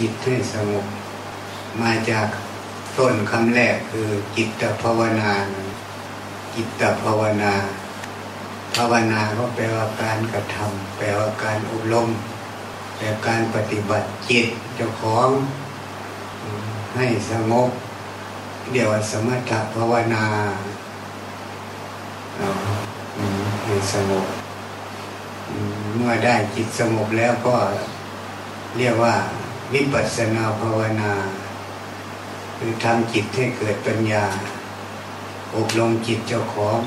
จิตให้สงบ มาจากต้นคำแรกคือจิตภาวนาจิตภาวนา ภาวนาก็แปลว่าการกระทำแปลว่าการอบรมแปลการปฏิบัติจิตเจ้าของให้สงบเดี๋ยวสมถภาวนาให้สงบเมื่อได้จิตสงบแล้วก็เรียกว่า วิปัสสนาภาวนาคือทำจิตให้เกิดปัญญา อบรมจิตเจ้าของ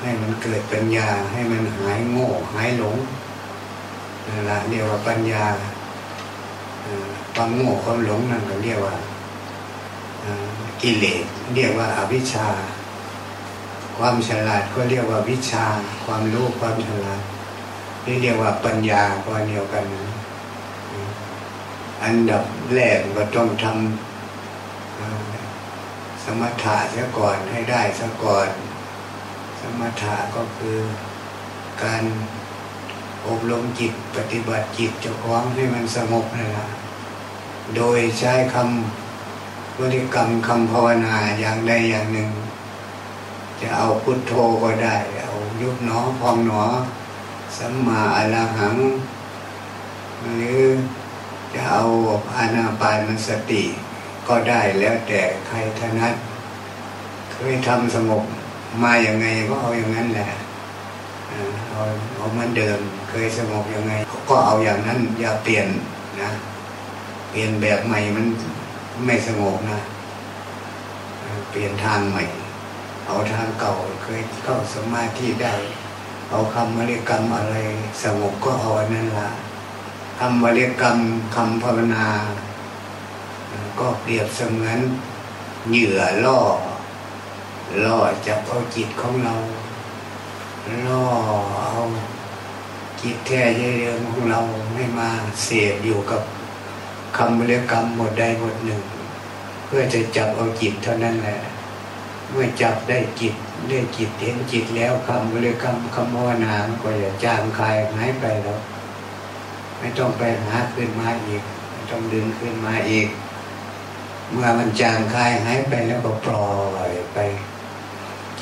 ให้มันเกิดปัญญาให้มันหายโง่หายหลงนั่นแหละเรียกว่าปัญญาความโง่ความหลงนั่นก็เรียกว่ากิเลสเรียกว่าอาวิชชา ความฉลาดก็เรียกว่าวิชา ความรู้ความฉลาดนี่เรียกว่าปัญญาก็เดียวกัน อันดับแรกก็ต้องทำสมถะเสียก่อนให้ได้ซะก่อน สมถะก็คือการอบรมจิตปฏิบัติจิตเจ้าของให้มันสงบนั่นแหละโดยใช้คำบริกรรมคำภาวนาอย่างใดอย่างหนึ่ง จะเอาพุทโธก็ได้ เอายุบหนอพองหนอ สัมมาอรหัง หรือ เอาอานาปานสติ ก็ได้แล้วแต่ใครถนัดเคยทำสงบมาอย่างไงก็เอาอย่างนั้นแหละเอาเอามือนเดิมเคยสงบยังไง ก็เอาอย่างนั้น อย่าเปลี่ยนนะ เปลี่ยนแบบใหม่มันไม่สงบนะ เปลี่ยนทางใหม่ เอาทางเก่าเคยเข้าสมาธิได้ เอาคำบริกรรมอะไรสงบก็เอาอันนั้นละ คำบริกรรมคำภาวนา ก็เปรียบเสมือนเหยื่อล่อ ล่อจับเอาจิตของเรา ล่อเอาจิตแท้เรื่อของเราไม่มาเสียบอยู่กับคำบริกรรมหมดใดหมดหนึ่ง เพื่อจะจับเอาจิตเท่านั้นแหละเมื่อจับได้จิตได้จิตเห็นจิตแล้วคำบริกรรมคำภาวนาก็จะจางคลายหายไปแล้ว ไม่ต้องไปหาขึ้นมาอีก ไม่ต้องดึงขึ้นมาอีก เมื่อมันจางคลายหายไปแล้วก็ปล่อยไป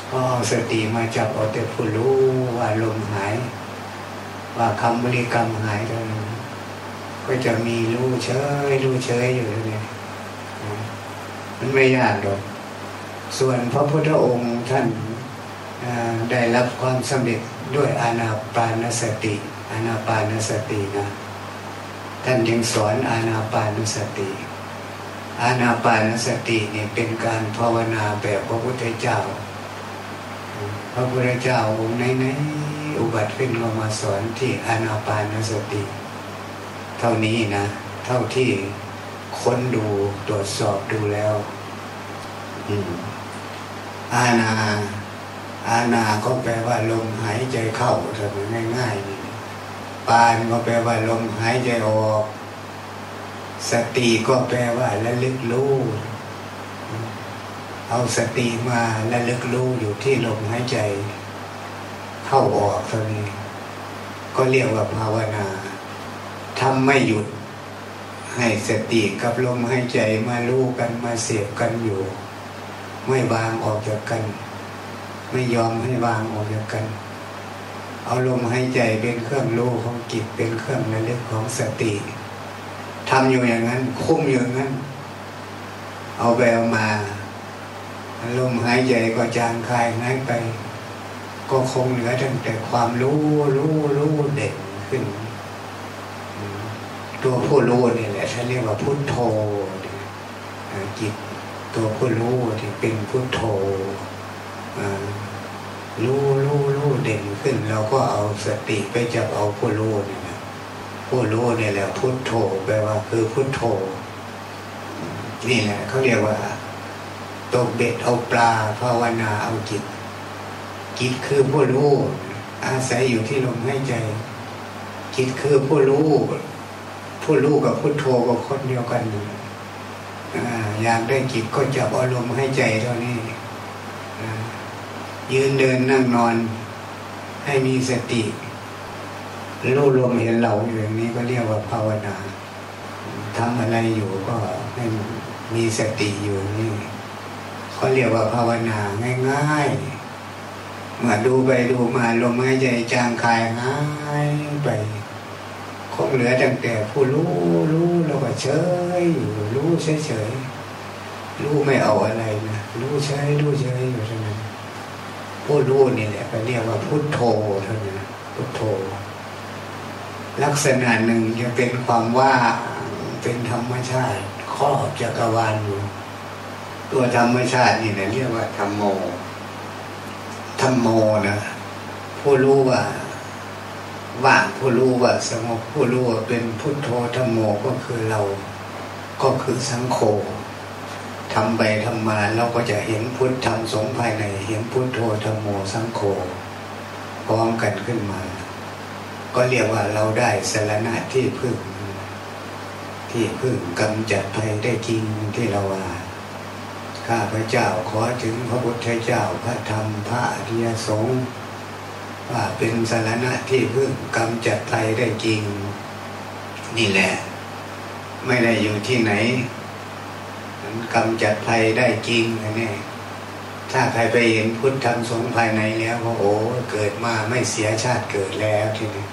พอสติมาจับเอาแต่ผู้รู้ว่าลมหาย ว่าคำบริกรรมหายไปก็จะมีรู้เฉยรู้เฉยอยู่เลยมันไม่ยากหรอกส่วนพระพุทธองค์ท่านได้รับความสำเร็จด้วยอานาปานสติอานาปานสตินะ ท่านยังสอนอานาปานสติ อานาปานสติเนี่ยเป็นการภาวนาแบบพระพุทธเจ้า พระพุทธเจ้าองค์ไหนๆอุบัติขึ้นมามาสอนที่อานาปานสติ เท่านี้นะ เท่าที่ค้นดูตรวจสอบดูแล้วอาณาอาณาก็แปลว่าลมหายใจเข้าถ้าง่ายๆ ปานก็แปลว่าลมหายใจออก สติก็แปลว่าระลึกรู้เอาสติมาระลึกรู้อยู่ที่ลมหายใจ เข้าออกเท่านี้ ก็เรียกว่าภาวนาทำไม่หยุดให้สติกับลมหายใจมารู้กันมาเสียบกันอยู่ ไม่วางออกจากกัน ไม่ยอมให้วางออกจากกัน เอาลมหายใจเป็นเครื่องรู้ของจิตเป็นเครื่องระลึกของสติทำอยู่อย่างนั้น คุ้มอยู่อย่างนั้น เอาไปเอามาลมหายใจก็จางคลายหายไป ก็คงเหลือตั้งแต่ความรู้รู้รู้เด่นขึ้น ตัวผู้รู้นี่แหละท่านเรียกว่าพุทโธจิตตัวผู้รู้ที่เป็นพุทโธ รู้รู้รู้เด่นขึ้น เราก็เอาสติไปจับเอาผู้รู้นี่นะผู้รู้นี่แหละพุทโธแปลว่าคือพุทโธนี่แหละเขาเรียกว่าตกเบ็ดเอาปลาภาวนาเอาจิต จิตคือผู้รู้อาศัยอยู่ที่ลมหายใจ จิตคือผู้รู้ผู้รู้กับพุทโธกับคนเดียวกันอยู่อยากได้จิตก็จับอารมณ์ให้ใจเท่านี้ ยืนเดินนั่งนอน ให้มีสติรู้ลมเห็นเราอยู่อย่างนี้ก็เรียกว่าภาวนาทำอะไรอยู่ก็ให้มีสติอยู่นี่เขาเรียกว่าภาวนาง่ายๆเมื่อดูไปดูมาลมหายใจจางคายง่ายไปคงเหลือตั้งแต่ผู้รู้รู้แล้วก็เฉยอยู่รู้เฉยเฉยรู้ไม่เอาอะไรนะรู้เฉยรู้เฉยอยู่เท่านั้น ผู้รู้นี่แหละก็เรียกว่าพุทโธเท่านั้นพุทโธ ลักษณะหนึ่งจะเป็นความว่าเป็นธรรมชาติครอบจักรวาลอยู่ ตัวธรรมชาตินี่นะเรียกว่าธรรมโมธรรมโมนะผู้รู้ว่าว่างผู้รู้ว่าสงบผู้รู้ว่าเป็นพุทโธธรรมโมก็คือเรา ก็คือสังโฆ ทำไปทำมาเราก็จะเห็นพุทธธรรมสงภายใน เห็นพุทโธธรรมโมสังโฆพร้อมกันขึ้นมา ก็เรียกว่าเราได้สารณะที่พึ่ง ที่พึ่งกำจัดภัยได้จริงที่เราว่าข้าพระเจ้าขอถึงพระพุทธเจ้าพระธรรมพระอริยสงฆ์ว่าเป็นสารณะที่พึ่งกำจัดภัยได้จริง นี่แหละ ไม่ได้อยู่ที่ไหน กำจัดภัยได้จริงนะเนี่ยถ้าใครไปเห็นพุทธธรรมสงภายในแล้วก็โอ้เกิดมาไม่เสียชาติเกิดแล้วทีนี้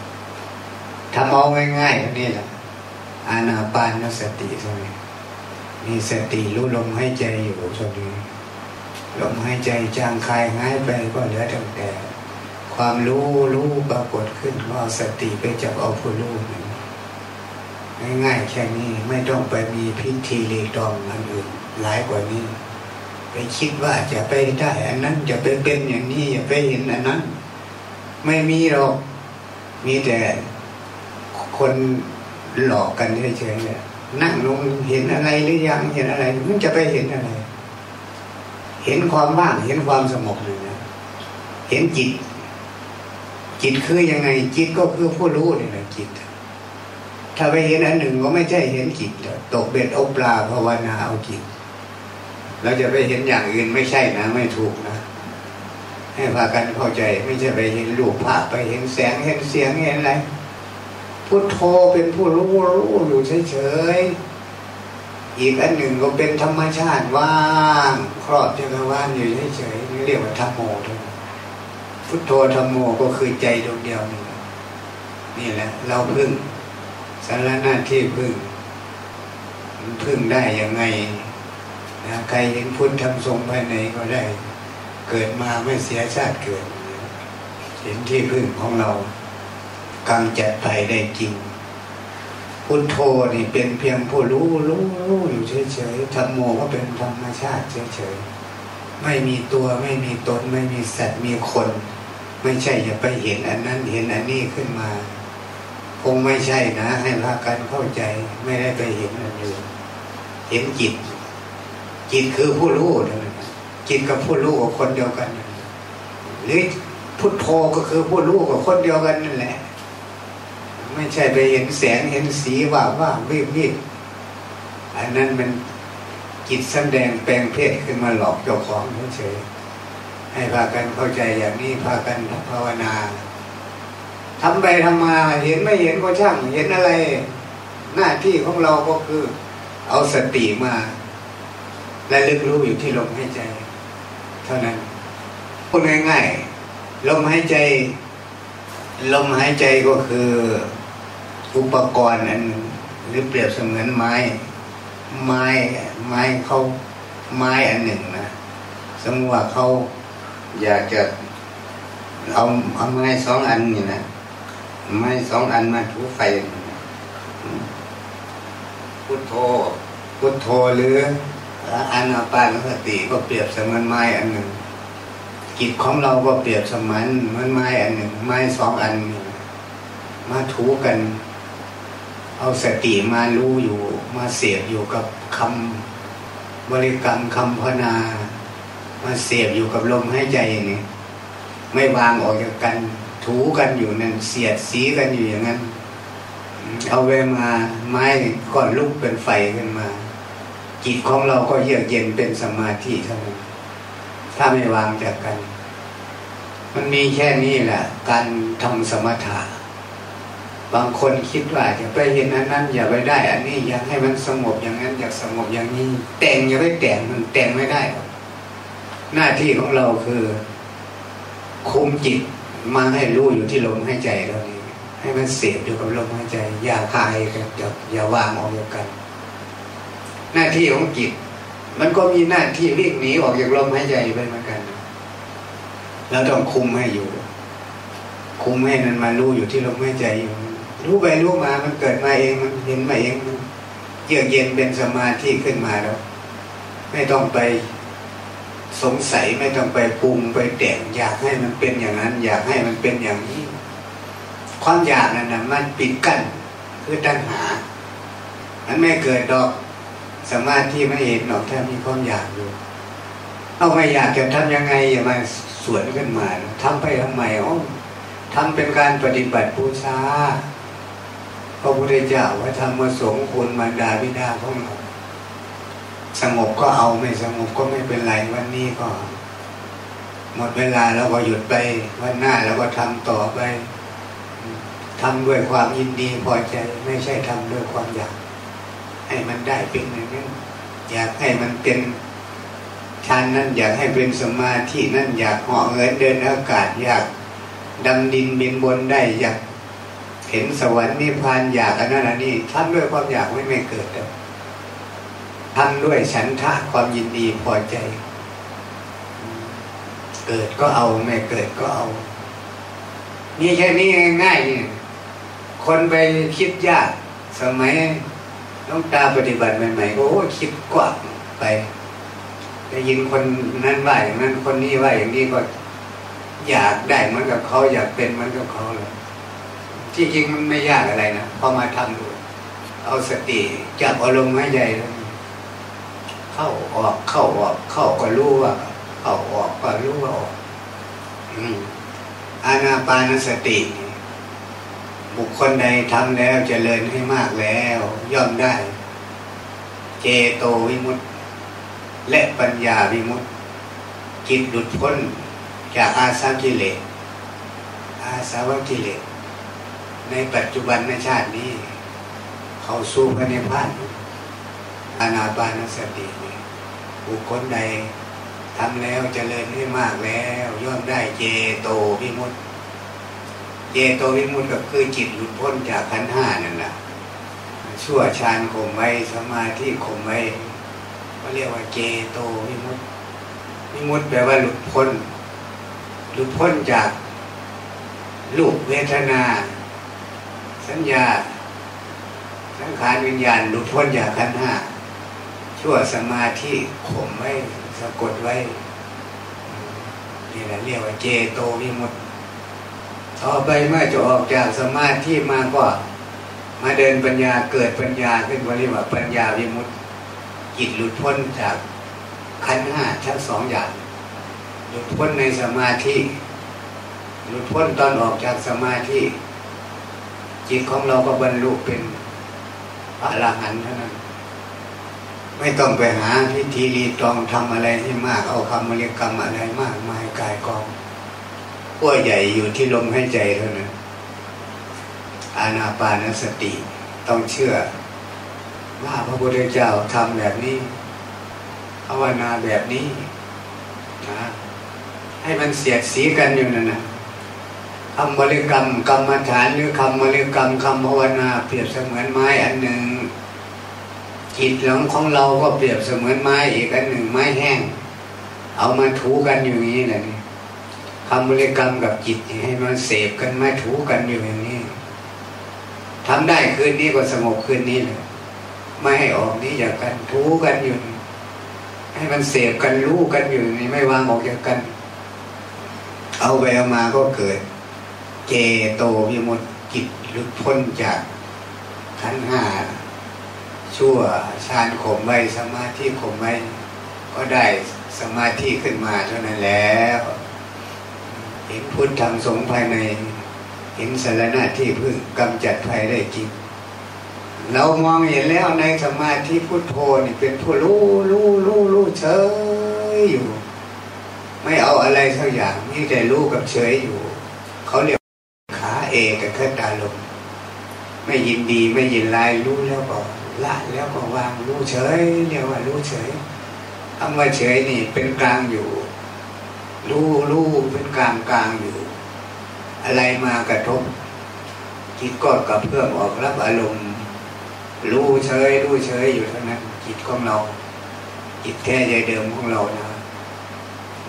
ทำเอาง่ายๆนี่แหละอานาปานสติตรงนี้มีสติรู้ลมหายใจอยู่ตรงนี้ลมหายใจจางคายง่ายไปก็เหลือแต่แต่ความรู้รู้ปรากฏขึ้นก็สติไปจับเอาผู้รู้ ง่ายๆแค่นี้ไม่ต้องไปมีพิธีรีตองอันอื่นหลายกว่านี้ ไปคิดว่าจะไปได้อันนั้นจะไปเป็นอย่างนี้จะไปเห็นอันนั้น ไม่มีหรอกมีแต่คนหลอกกันเฉยๆนั่งลงเห็นอะไรหรือยังเห็นอะไรมันจะไปเห็นอะไร เห็นความว่างเห็นความสงบเลยนะเห็นจิต จิตคือยังไง จิตก็คือผู้รู้นี่แหละจิต ถ้าไปเห็นอันหนึ่งก็ไม่ใช่เห็นจิตตกเบ็ดเอาปลาภาวนาเอาจิตเราจะไปเห็นอย่างอื่นไม่ใช่นะ ไม่ถูกนะ ให้พากันเข้าใจ ไม่ใช่ไปเห็นรูปภาพไปเห็นแสงเห็นเสียงเห็นอะไรพุทโธเป็นผู้รู้รู้อยู่เฉยๆอีกอันหนึ่งก็เป็นธรรมชาติว่างครอบจักรวาลอยู่เฉยๆนี่เรียกว่าธรรมโมพุทโธธรรมโมก็คือใจดวงเดียวนี่นี่แหละ เราพึ่ง สารหน้าที่พึ่งพึ่งได้ยังไงนะใครเห็นพุทธทำทรงภายในก็ได้ เกิดมาไม่เสียชาติเกิด เห็นที่พึ่งของเรากำจัดภัยได้จริง พุทโธนี่เป็นเพียงผู้รู้รู้รู้อยู่เฉยๆธรรมโมก็เป็นธรรมชาติเฉยๆไม่มีตัวไม่มีตน ไม่มีสัตว์มีคน ไม่ใช่จะไปเห็นอันนั้นเห็นอันนี้ขึ้นมา คงไม่ใช่นะ ให้พากันเข้าใจไม่ได้ไปเห็นอันอื่นเห็นจิต จิตคือผู้รู้จิตกับผู้รู้กับคนเดียวกัน หรือพุทโธก็คือผู้รู้กับคนเดียวกันนั่นแหละ ไม่ใช่ไปเห็นแสงเห็นสีว่าว่าวิบวิบอันนั้นมันจิตแสดงแปลงเพศขึ้นมาหลอกเจ้าของเฉยให้พากันเข้าใจอย่างนี้พากันภาวนา ทำไปทำมาเห็นไม่เห็นก็ช่างเห็นอะไร หน้าที่ของเราก็คือ เอาสติมาและลึกรู้อยู่ที่ลมหายใจ เท่านั้นพูดง่ายๆลมหายใจ ลมหายใจก็คือ อุปกรณ์อันหรือเปรียบเสมือนไม้ ไม้ไม้เขาไม้อันหนึ่งนะสมมติว่าเขาอยากจะเอาเอาไม้สองอันนี่นะ ไม้สองอันมาถูไฟพุทโธพุทโธหรืออานาปานสติก็เปรียบเสมือนไม้อันหนึ่งจิตของเราก็เปรียบเสมือนเหมือนไม้อันหนึ่งไม้สองอัน มาถูกัน เอาสติมารู้อยู่ มาเสียบอยู่กับคำบริกรรมคำพนา มาเสียบอยู่กับลมหายใจนี่ไม่วางออกจากกัน ถูกันอยู่นั่นเสียดสีกันอยู่อย่างนั้น เอาไปมาไม้ก่อนลุกเป็นไฟขึ้นมา จิตของเราก็เยือกเย็นเป็นสมาธิเท่านั้นถ้าไม่วางจากกัน มันมีแค่นี้แหละ การทำสมถะบางคนคิดว่าจะไปเห็นอันนั้นอย่าไปได้ อันนี้อยากให้มันสงบอย่างนั้น อยากสงบอย่างนี้ แต่งอย่าไปแต่งมันแต่งไม่ได้ หน้าที่ของเราคือ คุมจิต มาให้รู้อยู่ที่ลมหายใจเรานี้ให้มันเสียบอยู่กับลมหายใจ อย่าคายกันอย่าวางออกจากกัน หน้าที่ของจิตมันก็มีหน้าที่วิ่งหนีออกจากลมหายใจไปเหมือนกันเราต้องคุมให้อยู่ คุมให้มันมารู้อยู่ที่ลมหายใจอยู่รู้ไปรู้มามันเกิดมาเองมันเห็นมาเองมันเยือกเย็นเป็นสมาธิขึ้นมาแล้ว ไม่ต้องไป สงสัยไม่ต้องไปปรุงไปแต่งอยากให้มันเป็นอย่างนั้น อยากให้มันเป็นอย่างนี้ ความอยากนั่นนะมันปิดกั้นคือตัณหา มันไม่เกิดดอกสมาธิไม่เห็นหรอกถ้ามีความอยากอยู่ เอาไม่อยากจะทำยังไงอย่ามาสวนขึ้นมาทำไปทำไมอ๋อทำเป็นการปฏิบัติบูชาพระพุทธเจ้าว่าทำมาสงคุณมารดาบิดาของเรา สงบก็เอาไม่สงบก็ไม่เป็นไรวันนี้ก็ หมดเวลาแล้วก็หยุดไป วันหน้าแล้วก็ทำต่อไปทำด้วยความยินดีพอใจ ไม่ใช่ทำด้วยความอยาก ให้มันได้เป็นอย่างนั้นอยากให้มันเป็นฌานนั้นอยากให้เป็นสมาธินั้นอยากเหาะเงินเดินอากาศอยากดำดินบินบนได้อยากเห็นสวรรค์นิพพานอยากอันนั้นอันนี้ทำด้วยความอยากไม่ไม่เกิด ทำด้วยฉันทะความยินดีพอใจ เกิดก็เอาไม่เกิดก็เอา นี่แค่นี้ง่ายนี่คนไปคิดยากสมัยน้องตาปฏิบัติใหม่ๆก็โอ้คิดกว้างไปได้ยินคนนั้นว่าอย่างนั้นคนนี้ว่าอย่างนี้ก็อยากได้เหมือนกับเขาอยากเป็นเหมือนกับเขาเลยที่จริงมันไม่ยากอะไรนะพอมาทำดูเอาสติจับอารมณ์ใหายใจเข้าออกเข้าออกเข้าก็รู้ว่า เข้าออกก็รู้ว่าออกอานาปานสติ บุคคลใดทำแล้วจเจริญให้มากแล้ว ย่อมได้ เจโตวิมุตติ และปัญญาวิมุตติจิตหลุดพ้นจากอาสากิเลสอาสาวกิเลสในปัจจุบันในชาตินี้ เขาสู้พระนิพพาน อานาปานสติบุคคลใดทำแล้วจเจริญให้มากแล้ว ย่อมได้เจโตวิมุตติเจโตวิมุตติก็คือจิตหลุดพ้นจากขันห้านั่นแหละชั่วชานข่มไว้สมาธิข่มไว้ก็เรียกว่าเจโตวิมุตติวิมุตติแปลว่าหลุดพ้น หลุดพ้นจากลูกเวทนา สัญญาสังขารวิญญาณหลุดพ้นจากขันห้า ชั่วสมาธิข่มไว้สะกดไว้นี่แหละเรียกว่าเจโตวิมุตต์ต่อไปเมื่อจะออกจากสมาธิมาก็มาเดินปัญญาเกิดปัญญาขึ้นเรียกว่าปัญญาวิมุตต์จิตหลุดพ้นจากขันห้าทั้งสองอย่าง หลุดพ้นในสมาธิหลุดพ้นตอนออกจากสมาธิจิตของเราก็บรรลุเป็นอรหันต์เท่านั้น ไม่ต้องไปหาพิธีรีตองทำอะไรที่มาก เอาคำมริกรรมอะไรมากมายกายกองขั้วใหญ่อยู่ที่ลมหายใจเท่านั้นอาณาปานสติต้องเชื่อ ว่าพระพุทธเจ้าทำแบบนี้ภาวนาแบบนี้นะให้มันเสียดสีกันอยู่นั่นนะคำบริกรรม กรรมฐานหรือคำบริกรรมคำภาวนา เปรียบเสมือนไม้อันหนึ่ง จิตหลงของเราก็เปรียบเสมือนไม้อีกอันหนึ่งไม้แห้ง เอามาถูกันอยู่อย่างนี้แหละนี่คำบริกรรมกับจิตให้มันเสพกันมาถูกันอยู่อย่างนี้ทำได้คืนนี้ก็สงบคืนนี้เลยไม่ให้ออกนี้จากกันถูกันอยู่ ให้มันเสพกันรู้กันอยู่นี่ไม่วางออกจากกัน เอาไปเอามาก็เกิด เจโตวิมุตจิตหลุดพ้นจากขันห้า ชั่วฌานข่มไว้สมาธิข่มไว้ก็ได้สมาธิขึ้นมาเท่านั้นแล้วเห็นพุทธธรรมสงภายใน เห็นสารณะที่พึ่งกำจัดภัยได้จริงเรามองเห็นแล้วในสมาธิพุทโธนี่เป็นผู้รู้รู้รู้รู้เฉยอยู่ ไม่เอาอะไรสักอย่างนี่แต่รู้กับเฉยอยู่ เขาเรียกขาเอกคตาลมไม่ยินดีไม่ยินร้ายรู้แล้วก็ ละแล้วก็วางรู้เฉยเรียกว่ารู้เฉยคำว่าเฉยนี่เป็นกลางอยู่ รู้รู้เป็นกลางกลางอยู่ อะไรมากระทบจิตก็กับเพื่อมออกรับอารมณ์ รู้เฉยรู้เฉยอยู่เท่านั้นจิตของเรา จิตแท้ใจเดิมของเรานะ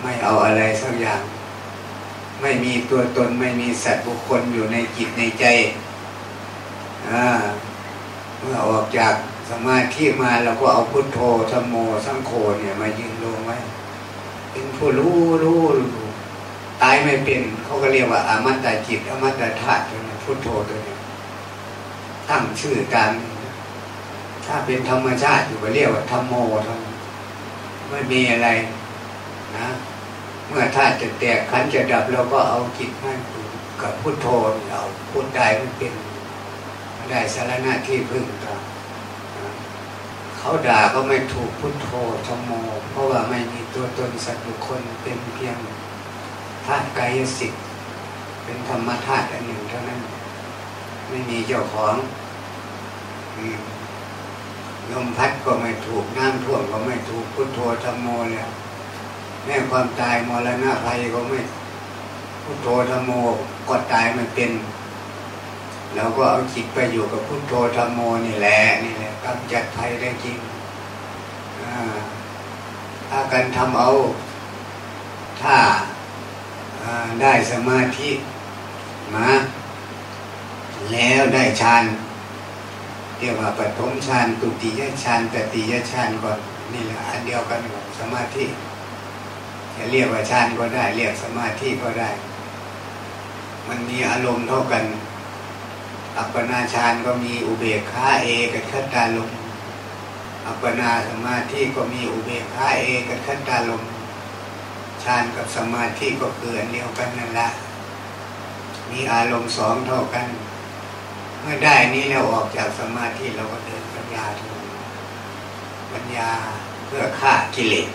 ไม่เอาอะไรสักอย่าง ไม่มีตัวตนไม่มีสัตว์บุคคลอยู่ในจิตในใจอ่า เมื่อออกจากสมาธิมาเราก็เอาพุทโธธรรมโมสังโฆเนี่ยมายืนลงไว้เป็นผู้รู้รู้ตายไม่เป็นเขาก็เรียกว่าอามัตตาจิตอามัตตาธาตุพุทโธตัวนี้ตั้งชื่อตามถ้าเป็นธรรมชาติอยู่ก็เรียกว่าธรรมโมธรรมไม่มีอะไรนะ เมื่อธาตุจะแตกขันจะดับเราก็เอาจิตให้กับพุทโธเราพูดได้ไม่เป็น ได้สารณะที่พึ่งต่อเขาด่าก็ไม่ถูกพุทโธธรรมโม เพราะว่าไม่มีตัวตนสัตว์บุคคลเป็นเพียงธาตุกายสิทธิ์เป็นธรรมธาตุอันหนึ่งเท่านั้น ไม่มีเจ้าของลมพัดก็ไม่ถูกน้ำท่วมก็ไม่ถูกพุทโธธรรมโมแล้วแม่ความตายมรณะภัยก็ไม่พุทโธธรรมโมก็ตายไม่เป็น เราก็เอาจิตไปอยู่กับพุทโธธรรมโมนี่แหละนี่แหละกำจัดภัยได้จริงถ้ากันทำเอา ถ้าได้สมาธิมาแล้วได้ฌานเรียกว่าปฐมฌานตุติยฌานตติยฌานก่อนนี่แหละอันเดียวกันกับสมาธิจะเรียกว่าฌานก็ได้ เรียกสมาธิก็ได้ มันมีอารมณ์เท่ากัน อัปปนาฌานก็มีอุเบกขาเอกับขัตตาลมอัปปนาสมาธิก็มีอุเบกขาเอกับขัตตาลมฌานกับสมาธิก็คืออันเดียวกันนั่นแหละ มีอารมณ์สองเท่ากัน เมื่อได้นี้แล้วออกจากสมาธิเราก็เดินปัญญาทูปัญญาเพื่อฆ่ากิเลส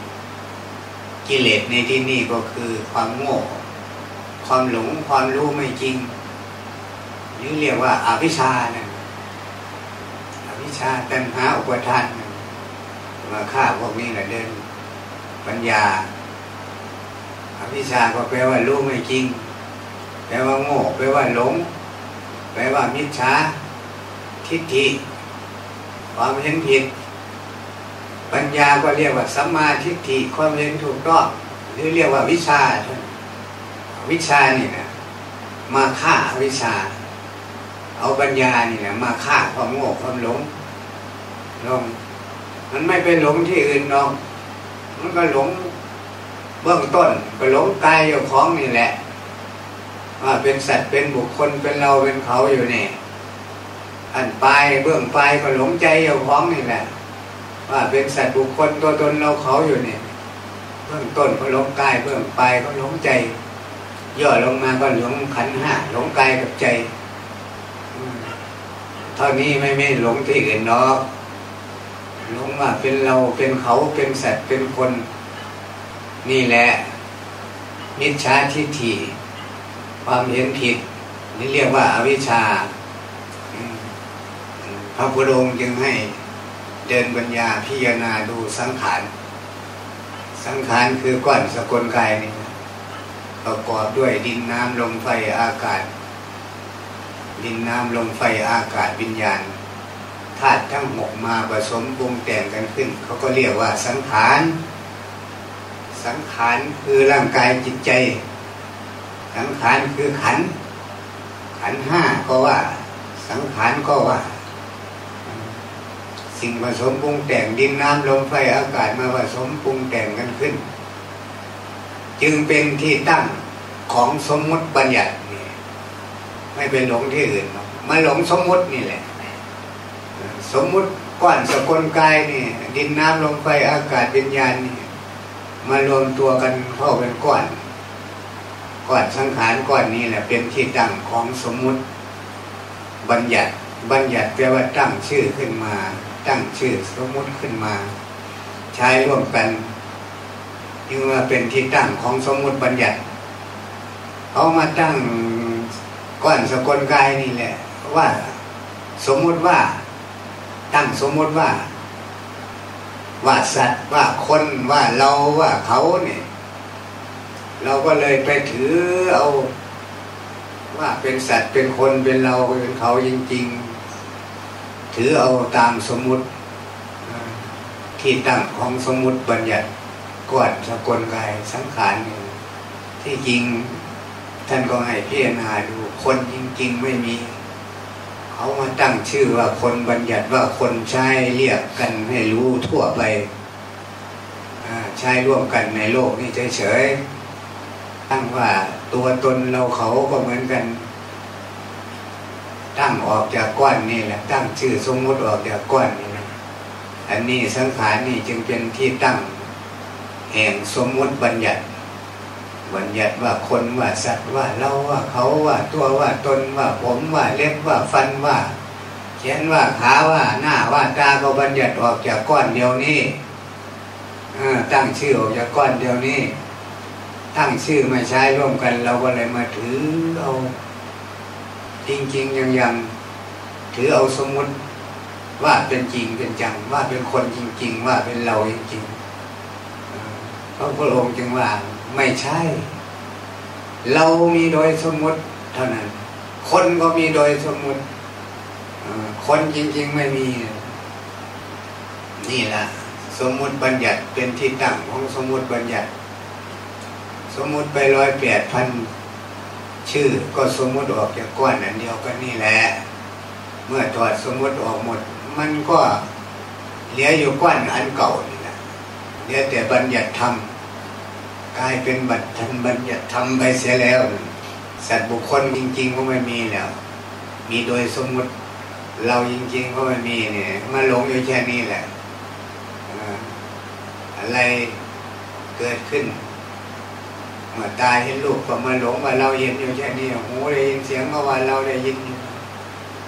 กิเลสในที่นี้ก็คือความโง่ ความหลงความรู้ไม่จริง นี่เรียกว่าอาวิชาเนี่ยอวิชาตัณหาอุปทานมาฆ่าพวกนี้แหละเดิน ปัญญาอวิชาก็แปลว่ารู้ไม่จริง แปลว่าโง่แปลว่าหลง แปลว่ามิจฉาทิฏฐิความเห็นผิด ปัญญาก็เรียกว่าสัมมาทิฏฐิความเห็นถูกต้องหรือเรียกว่าวิชา วิชานี่นะมาฆ่าวิชา เอาปัญญานี่แหละมาฆ่าความโง่ความหลงลงมันไม่เป็นหลงที่อื่นหรอกมันก็หลงเบื้องต้นก็หลงกายอยู่ของนี่แหละว่าเป็นสัตว์เป็นบุคคลเป็นเราเป็นเขาอยู่นี่อันปลายเบื้องปลายก็หลงใจอยู่ของนี่แหละว่าเป็นสัตว์บุคคลตัวตนเราเขาอยู่นี่เบื้องต้นก็หลงกายเบื้องปลายก็หลงใจ ย่อลงมาก็หลงขันห้าหลงกายกับใจ เท่านี้ไม่ไม่หลงที่อื่นเนาะหลงว่าเป็นเราเป็นเขาเป็นสัตว์เป็นคน นี่แหละมิจฉาทิฏฐิความเห็นผิด นี่เรียกว่าอาวิชชา พระพุทธองค์จึงให้เดินปัญญาพิจารณาดูสังขาร สังขารคือก้อนสกลกายนี่ประกอบด้วยดินน้ำลมไฟอากาศ ดินน้ำลมไฟอากาศวิญญาณธาตุทั้งหกมาผสมปรุงแต่งกันขึ้น เขาก็เรียกว่าสังขาร สังขารคือร่างกายจิตใจ สังขารคือขัน ขันห้าก็ว่า สังขารก็ว่า สิ่งผสมปรุงแต่งดินน้ำลมไฟอากาศมาผสมปรุงแต่งกันขึ้น จึงเป็นที่ตั้งของสมมติบัญญัติ ไม่เป็นหลงที่อื่นมาหลงสมมุตินี่แหละ สมมุติก้อนสกลกายนี่ ดินน้ำลมไฟอากาศวิญญาณนี่มารวมตัวกันเข้าเป็นก้อนก้อนสังขารก้อนนี้แหละเป็นที่ตั้งของสมมุติ บัญญัติบัญญัติแปลว่าตั้งชื่อขึ้นมา ตั้งชื่อสมมุติขึ้นมา ใช้ร่วมกันจึงว่าเป็นที่ตั้งของสมมุติบัญญัติเขามาตั้ง ก้อนสกลกายนี่แหละ ว่าสมมุติว่า ตั้งสมมุติว่า ว่าสัตว์ว่าคนว่าเราว่าเขาเนี่ย เราก็เลยไปถือเอา ว่าเป็นสัตว์เป็นคนเป็นเราเป็นเขาจริง ๆ ถือเอาตามสมมุติที่ตั้งของสมมุติบัญญัติก่อนสกลกายสังขารที่จริงท่านก็ให้พิจารณาดู คนจริงๆไม่มีเขามาตั้งชื่อว่าคนบัญญัติว่าคนใช้เรียกกันให้รู้ทั่วไปใช้ร่วมกันในโลกนี้เฉยๆตั้งว่าตัวตนเราเขาก็เหมือนกัน ตั้งออกจากก้อนนี่แหละตั้งชื่อสมมติออกจากก้อนนี่นะอันนี้สังขารนี่จึงเป็นที่ตั้ง แห่งสมมติบัญญัติ บัญญัติว่าคนว่าสัตว์ว่าเราว่าเขาว่าตัวว่าตนว่าผมว่าเล็บว่าฟันว่าเขียนว่าขาว่าหน้าว่าตาก็บัญญัติออกจากก้อนเดียวนี้ตั้งชื่อออกจากก้อนเดียวนี้ ตั้งชื่อมาใช้ร่วมกัน เราก็เลยมาถือเอาจริงๆยังยังถือเอาสมมติว่าเป็นจริงเป็นจังว่าเป็นคนจริง ๆ ว่าเป็นเราจริงๆพระพุทธองค์จึงว่า ไม่ใช่ เรามีโดยสมมุติเท่านั้น คนก็มีโดยสมมุติคนจริง ๆไม่มี นี่แหละสมมุติบัญญัติเป็นที่ตั้งของสมมุติบัญญัติ สมมุติไปร้อยแปดพันชื่อก็สมมุติออกจากก้อนอันเดียวกันนี่แหละ เมื่อถอดสมมุติออกหมด มันก็เหลืออยู่ก้อนอันเก่านี่แหละเหลือแต่บัญญัติธรรม กลายเป็นบัตรทันบัญญัติทำไปเสียแล้ว สัตว์บุคคลจริง ๆ ก็ไม่มีแล้ว มีโดยสมมติเราจริง ๆ ก็ไม่มีเนี่ยมาหลงอยู่แค่นี้แหละอะไรเกิดขึ้นเมื่อตายเห็นลูกก็มาหลงว่าเราเห็นอยู่แค่นี้หูได้ยินเสียงก็ว่อวานเราได้ยิน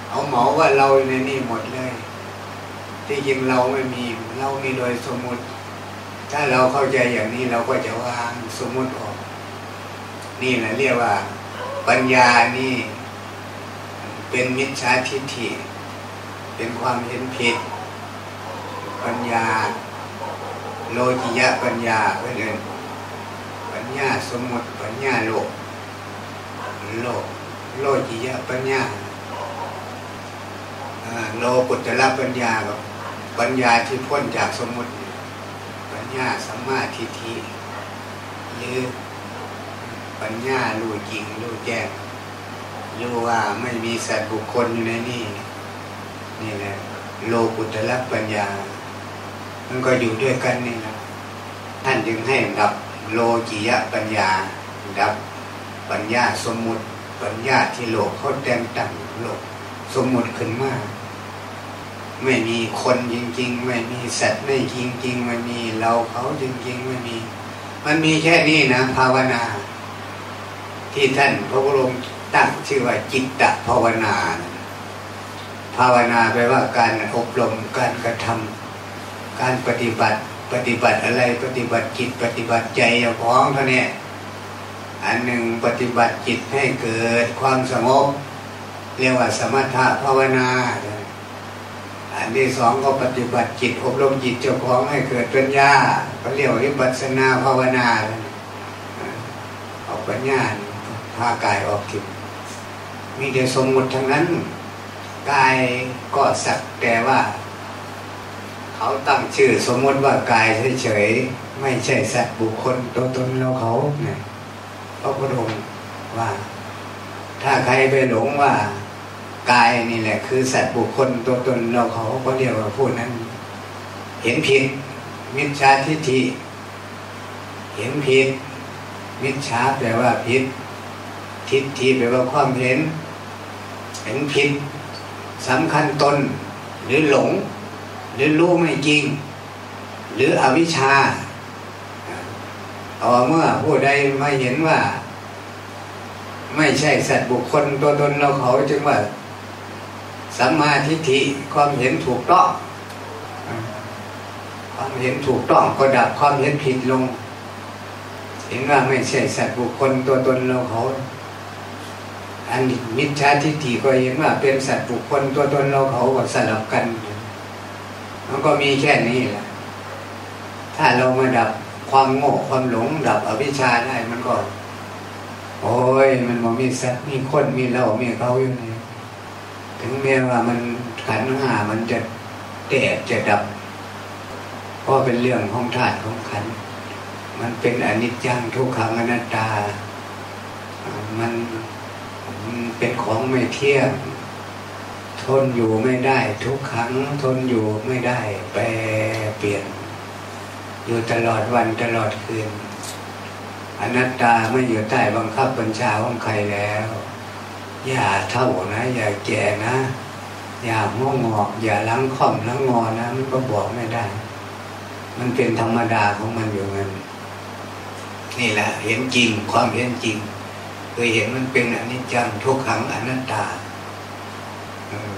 เอาเหมาว่าเราในนี่หมดเลย ที่จริงเราไม่มี เรามีโดยสมมติ ถ้าเราเข้าใจอย่างนี้เราก็จะว่า สมมุติออก นี่แหละเรียกว่า ปัญญานี่ เป็นมิจฉาทิฏฐิ เป็นความเห็นผิด ปัญญา โลจิยะปัญญาเพื่อนปัญญาสมมติปัญญาโลก โลก โลจิยะปัญญาโลกุตละปัญญาปัญญาที่พ้นจากสมมติ ปัญญาสัมมาทิฏฐิ หรือปัญญารู้จริงรู้แจ้งรู้ว่าไม่มีสัตว์บุคคลอยู่ในนี่นี่แหละโลกุตละปัญญา มันก็อยู่ด้วยกันนี่นะท่านจึงให้ดับโลจิยะปัญญา ดับปัญญาสมมุติปัญญาที่โลกเขาแต่งตั้งโลกสมมุติขึ้นมาไม่มีคนจริง ๆ ไม่มีสัตว์ไม่จริง ๆ ไม่มีเราเขาจริง ๆ ไม่มี มันมีแค่นี้นะ ภาวนา ที่ท่านพระพุทธองค์ตั้งชื่อว่าจิตตภาวนา ภาวนาแปลว่าการอบรมการกระทำการปฏิบัติปฏิบัติอะไรปฏิบัติจิตปฏิบัติใจอย่างพ้องเท่านี้อันหนึ่งปฏิบัติจิตให้เกิดความสงบเรียกว่าสมถะภาวนา อันที่สองก็ปฏิบัติจิตอบรมจิตเจ้าของให้เกิดปัญญาเขาเรียกวิปัสสนาภาวนาออกปัญญาพากายออกจิตมีแต่สมมุติทั้งนั้นกายก็สักแต่ว่า เขาตั้งชื่อสมมติว่ากายเฉยๆไม่ใช่สัตว์บุคคลตัวตนเราเขาเนี่ยพระพุทธองค์ว่า ถ้าใครไปหลงว่า กายนี่แหละ คือสัตว์บุคคลตัวตนเราเขาก็เรียกว่าพูดนั้น เห็นผิด มิจฉาทิฏฐิเห็นผิด มิจฉาแปลว่าผิด ทิฏฐิแปลว่าความเห็น เห็นผิดสำคัญตน หรือหลง หรือรู้ไม่จริง หรืออวิชชาต่อเมื่อผู้ใดมาเห็นว่า ไม่ใช่สัตว์บุคคลตัวตนเราเขาจึงว่า สัมมาทิฏฐิความเห็นถูกต้องความเห็นถูกต้องก็ดับความเห็นผิดลง เห็นว่าไม่ใช่สัตว์บุคคลตัวตนเราเขาอันมิจฉาทิฏฐิก็เห็นว่าเป็นสัตว์บุคคลตัวตนเราเขาก็สลับกัน มันก็มีแค่นี้แหละถ้าเรามาดับความโง่ความหลง ดับอวิชชาได้มันก็ โอ้ย มันมีสัตว์มีคนมีเรา มีเขาอยู่นี่ ถึงแม้ว่ามันขันห้ามันจะแตกจะดับ เพราะเป็นเรื่องของธาตุของขัน มันเป็นอนิจจังทุกขังอนัตตา มันเป็นของไม่เที่ยง ทนอยู่ไม่ได้ทุกครั้งทนอยู่ไม่ได้แปรเปลี่ยน อยู่ตลอดวันตลอดคืนอนัตตาไม่อยู่ใต้บังคับบัญชาของใครแล้ว อย่าเท่านะ อย่าแก่นะ อย่าง่วงงอกอย่าล้างค่อมล้างงอนะมันก็บอกไม่ได้ มันเป็นธรรมดาของมันอยู่งั้นนี่แหละ เห็นจริงความเห็นจริงเคยเห็นมันเป็นอนิจจังทุกขังอนัตตา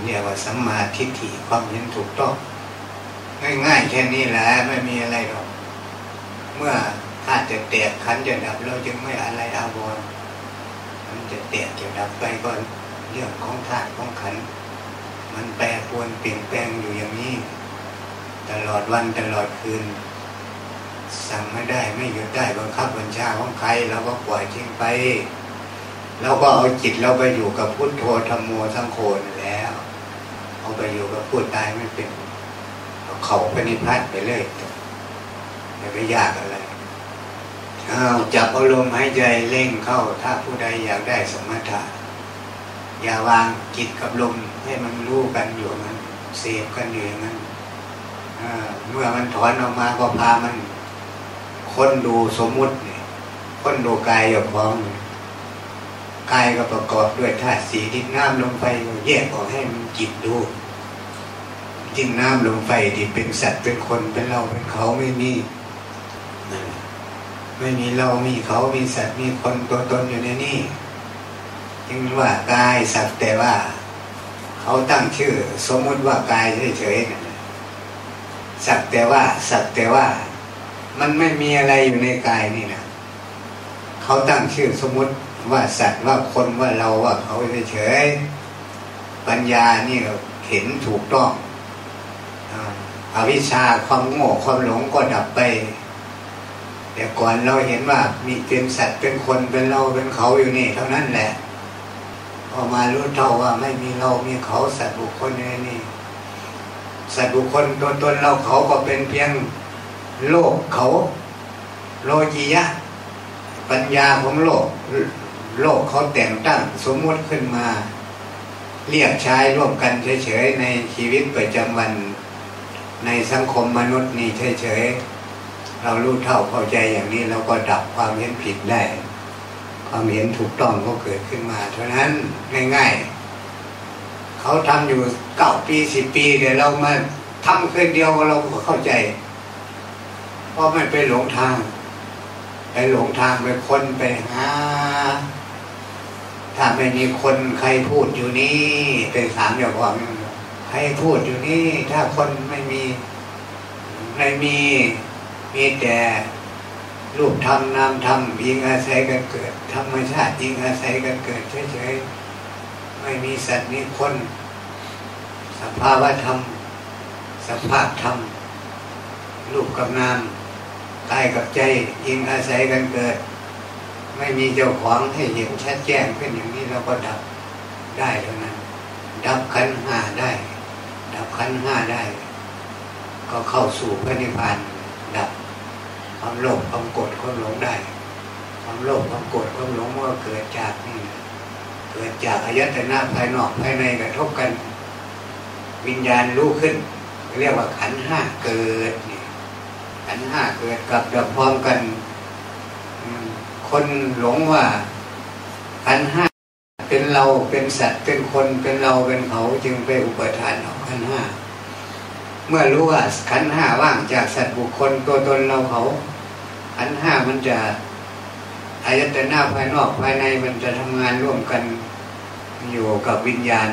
เรียกว่าสัมมาทิฏฐิความเห็นถูกต้องง่ายๆแค่นี้แหละไม่มีอะไรหรอก เมื่อถ้าจะแตกขันจะดับเราจึงไม่อะไรอาวร มันจะแตกจะดับไปก็เรื่องของธาตุของขัน มันแปรปรวนเปลี่ยนแปลงอยู่อย่างนี้ ตลอดวันตลอดคืน สั่งไม่ได้ไม่หยุดได้บังคับบัญชาของใครเราก็ปล่อยทิ้งไปเราก็เอาจิตเราไปอยู่กับพุทโธธรรมโมสังโฆนแล้ว เอาไปอยู่กับพูดตายไม่เป็นเขาไปนิพพานไปเลยอย่าไปยากอะไร อาจับอารมณ์หายใจเล่งเข้า ถ้าผู้ใดอยากได้สมถะอย่าวางจิตกับลมให้มันรู้กันอยู่มันเสพกันอยู่อย่างนั้นเมื่อมันถอนออกมาก็พามันค้นดูสมมุติค้นดูกายอย่าพร้อมกายก็ประกอบด้วยธาตุสีดินน้ำลมไฟแยกออกให้มันจิตดูดินน้ำลมไฟที่เป็นสัตว์เป็นคนเป็นเราเป็นเขาไม่มี ไม่มีเรามีเขามีสัตว์มีคนตัวตนอยู่ในนี้จึงว่ากายสัตว์แต่ว่า เขาตั้งชื่อ สมมุติว่ากายเฉยๆสัตว์แต่ว่า สัตว์แต่ว่า มันไม่มีอะไรอยู่ในกายนี่นะเขาตั้งชื่อสมมุติว่าสัตว์ว่าคนว่าเราว่าเขาเฉยๆปัญญานี่เราเห็นถูกต้องอวิชชาความโง่ความหลงก็ดับไป แต่ก่อนเราเห็นว่ามีเป็นสัตว์เป็นคนเป็นเราเป็นเขาอยู่นี่เท่านั้นแหละพอมารู้เท่าว่าไม่มีเรามีเขาสัตว์บุคคลในนี่สัตว์บุคคลตัวตนเราเขาก็เป็นเพียงโลกเขา โลจียะ ปัญญาของโลก โลกเขาแต่งตั้งสมมติขึ้นมา เรียกใช้ร่วมกันเฉยๆในชีวิตประจำวันในสังคมมนุษย์นี่เฉยๆ เรารู้เท่าเข้าใจอย่างนี้เราก็ดับความเห็นผิดได้ ความเห็นถูกต้องก็เกิดขึ้นมา เท่านั้นง่ายๆเขาทำอยู่เก้าปีสิบปีเดี๋ยวเรามาทำคืนเดียวเราก็เข้าใจ เพราะมันไปหลงทาง ไปหลงทางไปคนไปหาถ้าไม่มีคนใครพูดอยู่นี่เป็นสามอย่างว่าใครพูดอยู่นี่ ถ้าคนไม่มีไม่มี มีแต่รูปธรรมนามธรรมยิงอาศัยกันเกิด ธรรมชาติยิงอาศัยกันเกิดเฉยๆไม่มีสัตว์มีคนสภาวะธรรมสภาพธรรมรูปกับนามกายกับใจยิงอาศัยกันเกิด ไม่มีเจ้าของให้เห็นชัดแจ้งขึ้นอย่างนี้เราก็ดับได้เท่านั้น ดับขันห้าได้ ดับขันห้าได้ ก็เข้าสู่พระนิพพานดับ ความโลภความโกรธความหลงได้ ความโลภความโกรธความหลงมันก็เกิดจากนี่เกิดจากอายตนะภายนอกภายในกระทบกัน วิญญาณรู้ขึ้น เรียกว่าขันห้าเกิดนี่ขันห้าเกิดกับดับพร้อมกันคนหลงว่าขันห้าเป็นเราเป็นสัตว์เป็นคนเป็นเราเป็นเขาจึงไปอุปทานเอาขันห้าเมื่อรู้ว่าขันห้าว่างจากสัตว์บุคคลตัวตนเราเขา ขันห้ามันจะอายตนะภายนอกภายในมันจะทำงานร่วมกันอยู่กับวิญญาณ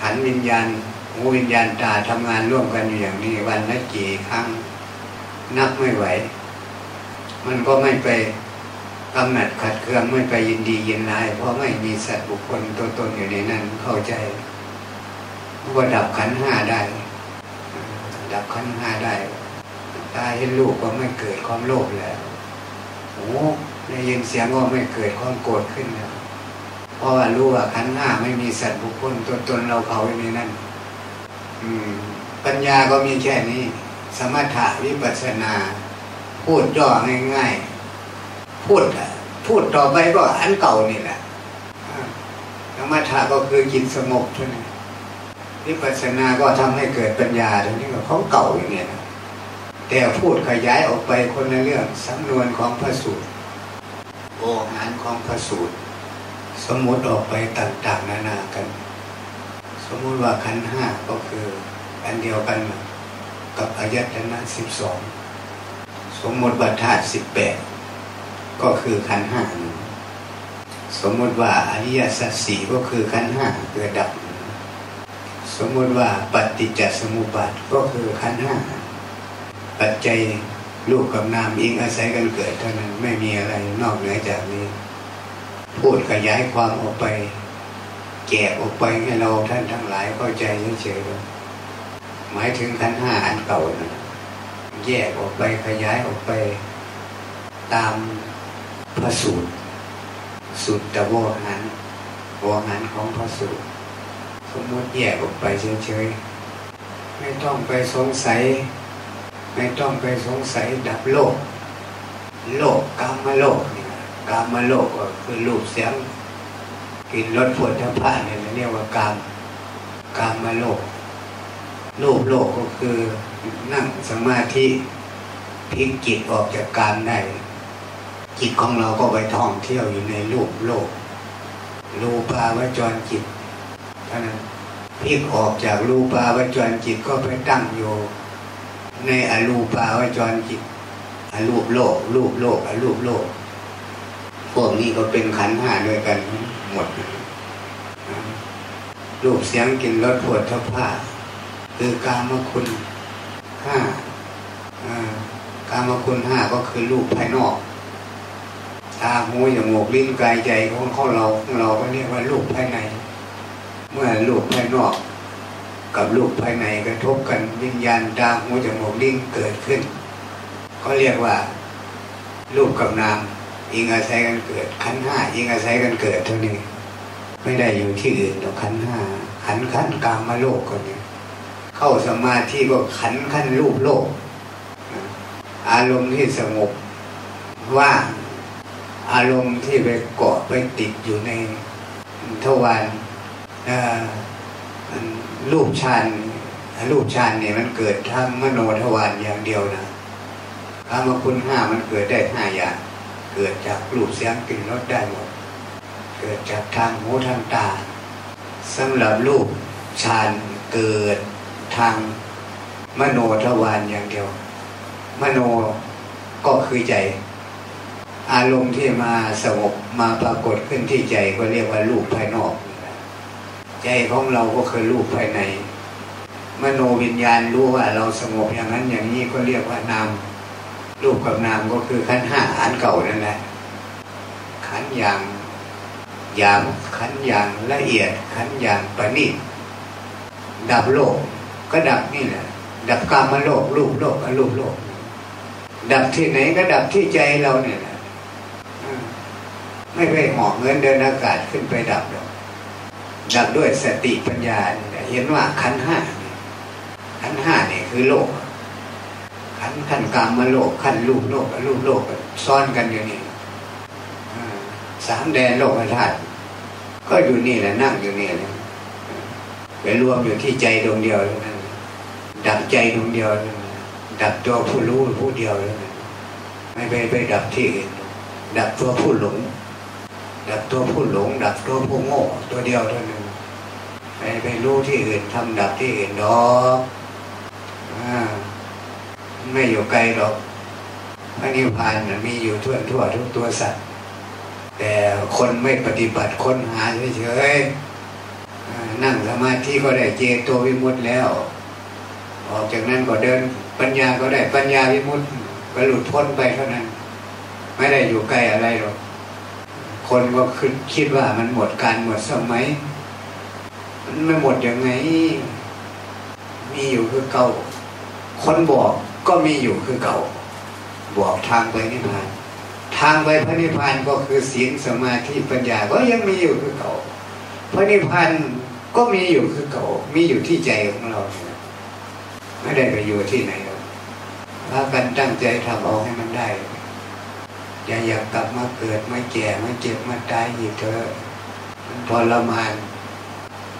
ขันวิญญาณหูวิญญาณตาทำงานร่วมกันอยู่อย่างนี้ วันละกี่ครั้งนับไม่ไหว มันก็ไม่ไปกำหนัดขัดเคืองไม่ไปยินดียินร้าย เพราะไม่มีสัตว์บุคคลตัวตนอยู่ในนั้นเข้าใจว่าดับขันห้าได้ ดับขันห้าได้ ตาเห็นลูกก็ไม่เกิดความโลภแล้วโอ้ได้ยินเสียงก็ไม่เกิดความโกรธขึ้นแล้วเพราะว่ารู้ว่าขันห้าไม่มีสัตว์บุคคลตัวตนเราเขาอยู่ในนั้นอืม ปัญญาก็มีแค่นี้ สมถะวิปัสสนา พูดย่อง่ายๆพูดพูดต่อไปก็อันเก่านี่แหละสมถะก็คือจิตสงบเท่านั้นวิปัสสนาก็ทำให้เกิดปัญญาตรงนี้ก็ของเก่าอย่างเนี้นะ แต่พูดขยายออกไปคนละเรื่องสำนวนของพระสูตรโอหารของพระสูตร สมมติออกไปต่างๆ นานากัน สมมติว่าขันห้าก็คืออันเดียวกันกับอายตนะสิบสองสมมติว่าธาตุสิบแปดก็คือขันห้าสมมติว่าอริยสัจสี่ก็คือขันห้าเกิดดับ สมมติว่าปฏิจจสมุปบาทก็คือขันห้า ปัจจัยรูปกับนามอิงอาศัยกันเกิดเท่านั้นไม่มีอะไรนอกเหนือจากนี้ พูดขยายความออกไป แกะออกไปให้เราท่านทั้งหลายเข้าใจเฉยๆหมายถึงขันห้าอันเก่านะแยกออกไปขยายออกไป ตามพระสูตรสุดตะโวหันวหันของพระสูตรสมมติแยกออกไปเฉยๆไม่ต้องไปสงสัย ไม่ต้องไปสงสัยดับโลก โลกกามโลกนี่กามโลกก็คือรูปเสียงกินรสผลทพะเนี่ยเรียกว่ากามกามโลกรูปโลกก็คือนั่งสมาธิพิกจิตออกจากการได้จิตของเราก็ไปท่องเที่ยวอยู่ในรูปโลกรูปาวจรจิตเท่านั้นพิกออกจากรูปาวจรจิตก็ไปตั้งอยู่ ในอรูปาวจรจิตอรูปโลก รูปโลกอรูปโลก พวกนี้ก็เป็นขันห้าด้วยกันหมด รูปเสียงกินรสปวดทพผ้าคือกามคุณห้ากามคุณห้าก็คือรูปภายนอกตาหูจมูกลิ้นกายใจของของเราของเราก็เรียกว่ารูปภายใน เมื่อรูปภายนอก กับรูปภายในกระทบกันวิญญาณตาหูจมูกลิ้นเกิดขึ้น ก็เรียกว่ารูปกับนามอิงอาศัยกันเกิดขันห้าอิงอาศัยกันเกิดเท่านี้ ไม่ได้อยู่ที่อื่นหรอกขันห้าขันขันกามมาโลกคนนี้เข้าสมาธิก็ขันขันรูปโลก อารมณ์ที่สงบว่าอารมณ์ที่ไปเกาะไปติดอยู่ในทวาร รูปฌานรูปฌานเนี่ยมันเกิดทั้งมโนทวารอย่างเดียวนะกามคุณห้ามันเกิดได้ห้าอย่าง เกิดจากรูปเสียงกลิ่นรสได้หมด เกิดจากทางหูทางตาสำหรับรูปฌานเกิดทางมโนทวารอย่างเดียว มโนก็คือใจ อารมณ์ที่มาสงบมาปรากฏขึ้นที่ใจก็เรียกว่ารูปภายนอก ใจของเราก็คือรูปภายใน มโนวิญญาณรู้ว่าเราสงบอย่างนั้นอย่างนี้ก็เรียกว่านามรูปกับนามก็คือขันห้าอันเก่านั่นแหละขันอย่างหยามขันอย่างละเอียด ขันอย่างประณีตดับโลกก็ดับนี่แหละ ดับกามโลกรูปโลกอรูปโลก ดับที่ไหนก็ดับที่ใจเราเนี่ยแหละไม่ไปหอกเงินเดินอากาศขึ้นไปดับหรอก ดับด้วยสติปัญญาเห็นว่าขันห้าขันห้าเนี่ยคือโลกขันขันกามมาโลกขันรูปโลกรูปโลกซ้อนกันอยู่นี่สามแดนโลกธาตุก็อยู่นี่แหละนั่งอยู่นี่แหละไปรวมอยู่ที่ใจดวงเดียวนั้นดับใจดวงเดียวนั้นดับตัวผู้รู้ผู้เดียวนั้นไม่ไปไปดับที่อื่นดับตัวผู้หลง ดับตัวผู้หลง ดับตัวผู้โง่ ตัวเดียวเท่านั้นไปไปรู้ที่อื่นทำดับที่อื่นดอกไม่อยู่ไกลหรอกพระนิพพานมีอยู่ทั่วทั่วทุกตัวสัตว์ แต่คนไม่ปฏิบัติค้นหาเฉยๆนั่งสมาธิก็ได้เจโตวิมุตต์แล้ว ออกจากนั้นก็เดินปัญญาก็ได้ปัญญาวิมุตต์ก็หลุดพ้นไปเท่านั้น ไม่ได้อยู่ใกลอะไรหรอก คนก็คิดคิดว่ามันหมดการหมดสมัย มันไม่หมดยังไง มีอยู่คือเก่า คนบอกก็มีอยู่คือเก่า บอกทางไปนิพพาน ทางไปพระนิพพานก็คือศีลสมาธิปัญญาก็ยังมีอยู่คือเก่า พระนิพพานก็มีอยู่คือเก่า มีอยู่ที่ใจของเรา ไม่ได้ไปอยู่ที่ไหนหรอกถ้ากันตั้งใจทำเอาให้มันได้ อย่าอยากกลับมาเกิดมาแก่มาเจ็บมาตายอีกเถอะมันทรมาน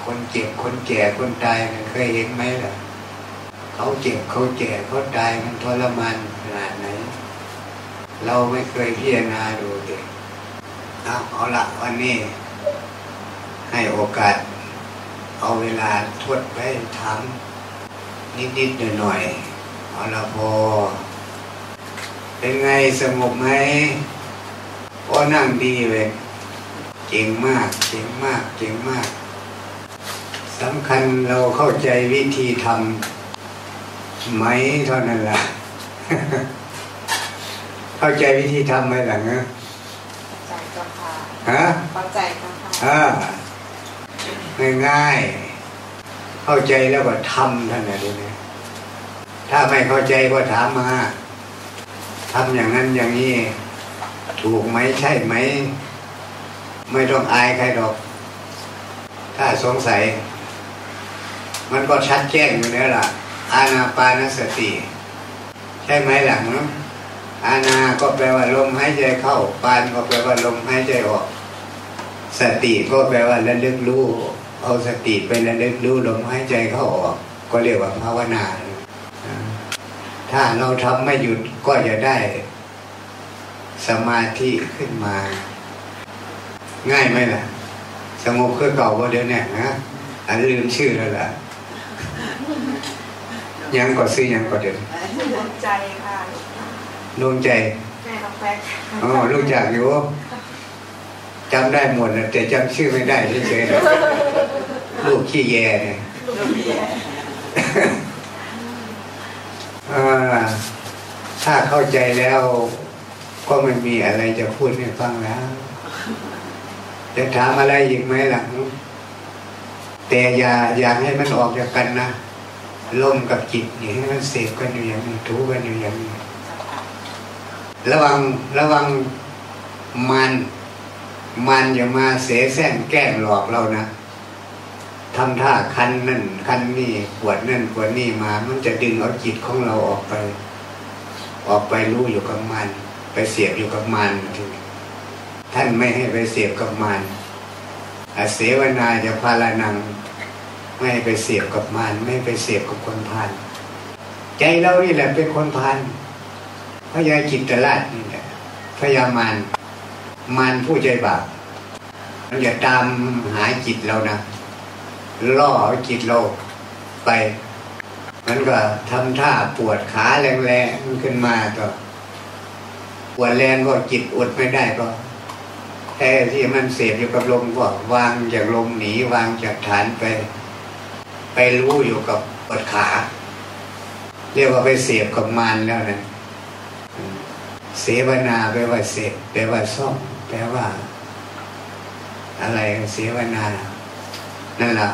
คนเจ็บคนแก่คนตายมันเคยเห็นไหมล่ะเขาเจ็บเขาแก่เขาตายมันทรมานขนาดไหน เราไม่เคยพิจารณาดูเด็กเอาเอาละวันนี้ ให้โอกาส เอาเวลาทวดไปถามนิดๆหน่อยๆเอาละพอ เป็นไงสงบไหมก็นั่งดีเลยเก่งมากเก่งมากเก่งมากสำคัญเราเข้าใจวิธีทำไหมเท่านั้นละ่ะ เข้าใจวิธีทำไหมหลังนะใจเจ้าค่ะฮะเข้าใจเจ้าค่ะอ่าง่ายๆเข้าใจแล้วก็ทำท่านนะดูนะถ้าไม่เข้าใจก็ถามมา ทำอย่างนั้นอย่างนี้ถูกไหมใช่ไหม ไม่ต้องอายใครดอก ถ้าสงสัย มันก็ชัดแจ้งอยู่แล้วล่ะ อาณาปานสติ ใช่ไหมหลังเนะอาณาก็แปลว่าลมหายใจเข้า ปานก็แปลว่าลมหายใจออก สติก็แปลว่าระลึกรู้เอาสติไประลึกรู้ลมหายใจเข้าออก ก็เรียกว่าภาวนา ถ้าเราทำไม่หยุดก็จะได้ สมาธิขึ้นมา ง่ายไหมล่ะ สงบคือเก่าก็เดี๋ยวนี้นะอันลืมชื่อแล้วล่ะ ยังก็ซื้อยังก็เดี๋ยวดวงใจค่ะดวงใจแม่น้องแป๊กอ๋อรู้จักอยู่จำได้หมดนะแต่จำชื่อไม่ได้เฉยๆนะลูกขี้แยเนี่ยลูกเบียร์อ่า ถ้าเข้าใจแล้วก็ไม่มีอะไรจะพูดให้ฟังแล้ว จะถามอะไรอีกไหมหลังแต่อย่าอยากให้มันออกจากกันนะลมกับจิตนี่ให้มันเสพกันอยู่อย่างนี้ถูกันอยู่อย่างนี้ระวังระวังมัน มันอย่ามาเสแสร้งแกล้งหลอกเรานะ ทำท่าคันนั่นคันนี่ปวดนั่นปวดนี่มา มันจะดึงเอาจิตของเราออกไป ออกไปรู้อยู่กับมัน ไปเสียบอยู่กับมันที่ท่านไม่ให้ไปเสียบกับมันอาเสวนาจะพาลานัง ไม่ให้ไปเสียบกับมัน ไม่ให้ไปเสียบกับคนพาน ใจเรานี่แหละเป็นคนพานพระยาจิตตราชนี่แหละพยามารมารผู้ใจบาปเราอย่าตามหาจิตเรานะ ล่อจิตเราไปมันก็ทำท่าปวดขาแรงๆขึ้นมาก็ปวดแรงก็จิตอดไม่ได้ก็แค่ที่มันเสียบอยู่กับลมก็วางจากลมหนีวางจากฐานไป ไปรู้อยู่กับปวดขา เรียกว่าไปเสียบกับมารแล้วนะเสวนาแปลว่าเสพแปลว่าซ่อมแปลว่า อะไรเสวนานั่นแหละ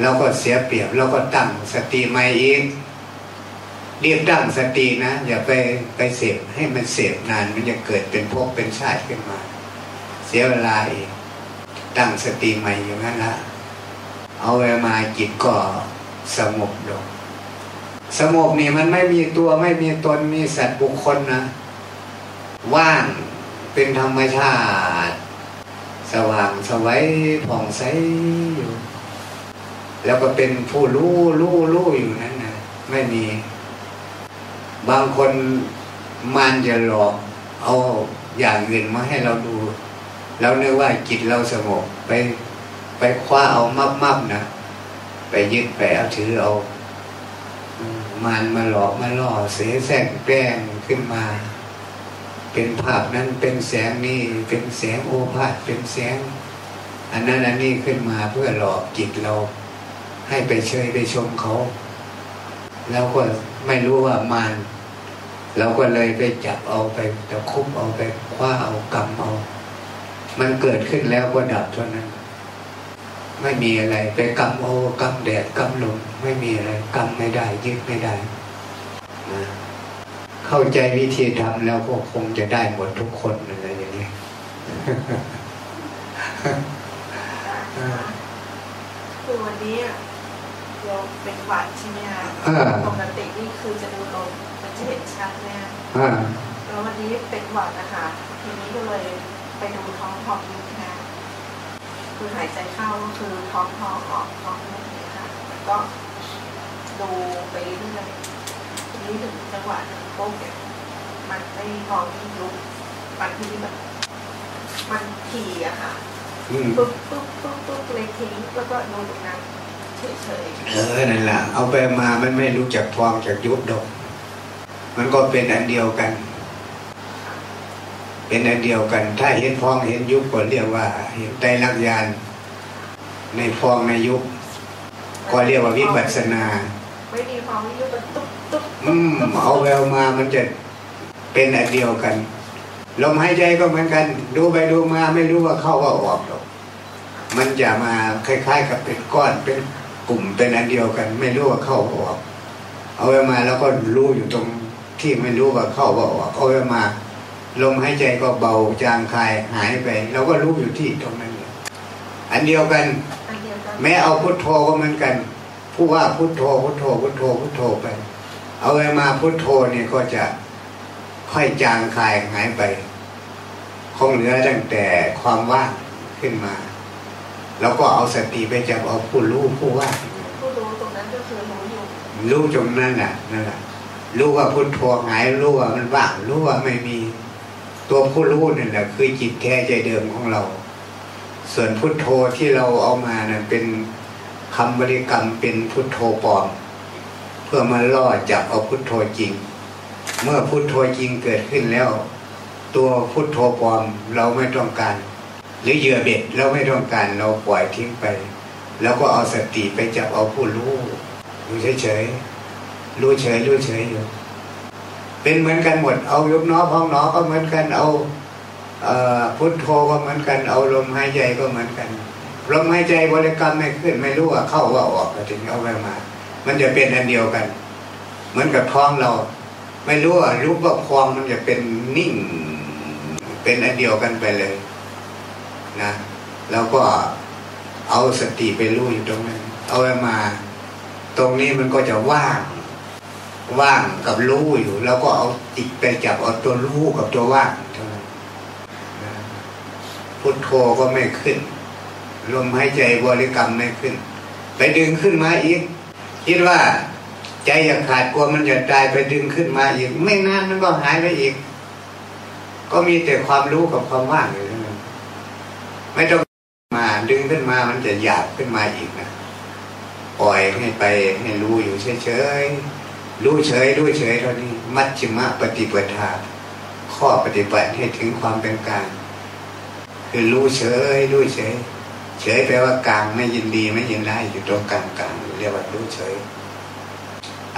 เราก็เสียเปรียบเราก็ตั้งสติใหม่อีกเรียกตั้งสตินะอย่าไปไปเสพให้มันเสพนานมันจะเกิดเป็นภพเป็นชาติขึ้นมา เสียเวลาอีกตั้งสติใหม่อย่างนั้นละเอาเวลามาจิตก็สงบลงสงบนี่มันไม่มีตัวไม่มีตนมีสัตว์บุคคลนะว่างเป็นธรรมชาติ สว่างสวัยผ่องใสอยู่ แล้วก็เป็นผู้รู้รู้รู้อยู่นั้นนะไม่มี บางคนมันจะหลอก เอาอย่างอื่นมาให้เราดูแล้วนึกว่าจิตเราสงบไป ไปคว้าเอามับมับนะไปยึดไปเอาถือเอามันมาหลอกมาล่อเสแสร้งแกล้งขึ้นมา เป็นภาพนั้นเป็นแสงนี่เป็นแสงโอภาษเป็นแสง อันนั้นอันนี้ขึ้นมาเพื่อหลอกจิตเรา ให้ไปเชยไปชมเขา แล้วก็ไม่รู้ว่ามันเราก็เลยไปจับเอาไปตะคุบเอาไปคว้าเอากำเอา มันเกิดขึ้นแล้วก็ดับเท่านั้น ไม่มีอะไรไปกำโอกำแดดกำลมไม่มีอะไรกำไม่ได้ยึดไม่ได้นะเข้าใจวิธีทำแล้วก็คงจะได้หมดทุกคนอะไรอย่างนี้คือวันนี้ เราเป็นหวัดใช่ไหมคะปกตินี่คือจะดูลมมันจะเห็นชัดแน่แล้ววันนี้เป็นหวัดนะคะทีนี้ก็เลยไปดูท้องพองยุบนะคือหายใจเข้าก็คือท้องพองออกท้องยุบเนี่ยค่ะแล้วก็ดูไปเรื่อยๆทีนี้ถึงจังหวะหนึ่งปุ๊บเนี่ยมันไม่ท้องยุบมันที่แบบมันถี่อะค่ะปุ๊บปุ๊บปุ๊บปุ๊บเลยทิ้งแล้วก็ดูตรงนั้น เฉยๆเออนั่นแหละเอาไปมามันไม่รู้จักฟองจากยุบดอกมันก็เป็นอันเดียวกัน เป็นอันเดียวกัน ถ้าเห็นฟองเห็นยุบก็เรียกว่าเห็นไตรักยาน ในฟองในยุบก็เรียกว่าวิปัสนาไม่มีฟองยุบตุ๊บตุ๊บอืมเอาแววมามันจะเป็นอันเดียวกันลมหายใจก็เหมือนกัน ดูไปดูมาไม่รู้ว่าเข้าว่าออกหรอกมันจะมาคล้าย ๆ กับเป็นก้อนเป็น กลุ่มเป็นอันเดียวกัน ไม่รู้ว่าเข้าว่าออก เอาไว้มาแล้วก็รู้อยู่ตรงที่ไม่รู้ว่าเข้าว่าออกเอาไว้มาลมหายใจก็เบาจางคายหายไปเราก็รู้อยู่ที่ตรงนั้นอันเดียวกัน แม้เอาพุทโธก็เหมือนกัน ผู้ว่าพุทโธพุทโธพุทโธพุทโธไป เอาไว้มาพุทโธเนี่ยก็จะค่อยจางคายหายไป คงเหลือตั้งแต่ความว่างขึ้นมา แล้วก็เอาสติไปจับเอาผู้รู้ผู้ว่าผู้รู้ตรงนั้นก็คือรู้อยู่รู้ตรงนั้นแหละนั่นแหละรู้ว่าพุทโธหายรู้ว่ามันว่างรู้ว่าไม่มีตัวผู้รู้นั่นแหละคือจิตแท้ใจเดิมของเรา ส่วนพุทโธที่เราเอามานะ่ะเป็นคำบริกรรมเป็นพุทโธปลอม เพื่อมาล่อจับเอาพุทโธจริง เมื่อพุทโธจริงเกิดขึ้นแล้ว ตัวพุทโธปลอมเราไม่ต้องการ หรือเหยื่อเบ็ดเราไม่ต้องการเราปล่อยทิ้งไป แล้วก็เอาสติไปจับเอาผู้รู้อยู่เฉยๆรู้เฉยรู้เฉยอยู่เป็นเหมือนกันหมดเอายกน้อพองน้อก็เหมือนกันเอาพุทโธก็เหมือนกัน เอาลมหายใจก็เหมือนกันลมหายใจบริกรรมไม่ขึ้นไม่รู้ว่าเข้าว่าออกถึงเอาไปมา มันจะเป็นอันเดียวกัน เหมือนกับท้องเรา ไม่รู้ว่ารู้ว่าคลองมันจะเป็นนิ่ง เป็นอันเดียวกันไปเลย นะแล้วก็เอาสติไปรู้อยู่ตรงนั้น เอาไว้มา ตรงนี้มันก็จะว่าง ว่างกับรู้อยู่ แล้วก็เอาจิตไปจับเอาตัวรู้กับตัวว่างเท่านั้นพุทโธก็ไม่ขึ้น ลมหายใจบริกรรมไม่ขึ้น ไปดึงขึ้นมาอีก คิดว่าใจอยากขาดกลัวมันจะตายไปดึงขึ้นมาอีก ไม่นานมันก็หายไปอีก ก็มีแต่ความรู้กับความว่างอยู่ ไม่ต้องมาดึงขึ้นมามันจะหยาบขึ้นมาอีกนะปล่อยให้ไปให้รู้อยู่เฉยๆรู้เฉยรู้เฉยเท่านี้ มัชฌิมะปฏิปทา ข้อปฏิบัติให้ถึงความเป็นกลางคือรู้เฉยรู้เฉย เฉยแปลว่ากลางไม่ยินดีไม่ยินร้ายอยู่ตรงกลางกลางเรียกว่ารู้เฉย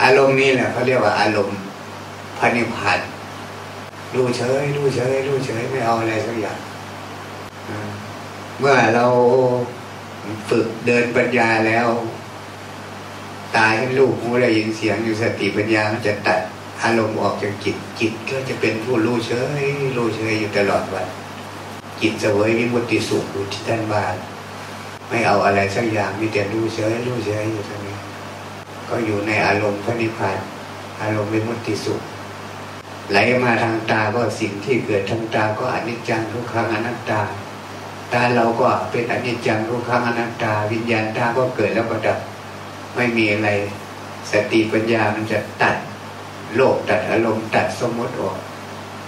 อารมณ์นี้แหละเขาเรียกว่าอารมณ์พระนิพพานดูเฉยดูเฉยดูเฉยไม่เอาอะไรสักอย่าง เมื่อเราฝึกเดินปัญญาแล้ว ตายให้ลูกหูได้ยินเสียงอยู่สติปัญญามันจะตัดอารมณ์ออกจากจิต จิตก็จะเป็นผู้รู้เฉยรู้เฉยอยู่ตลอดวันจิตเสวยวิมุตติสุขอยู่ที่ท่านบานไม่เอาอะไรสักอย่างมีแต่รู้เฉยรู้เฉยอยู่ตรงนี้ ก็อยู่ในอารมณ์พระนิพพานอารมณ์วิมุตติสุขไหลมาทางตาก็สิ่งที่เกิดทางตาก็อนิจจังทุกครั้งอนัตตา ตาเราก็เป็นอนิจจังทุกครั้งอนัตตา วิญญาณตาก็เกิดแล้วก็ดับ ไม่มีอะไรสติปัญญามันจะตัดโลกตัดอารมณ์ตัดสมมติออก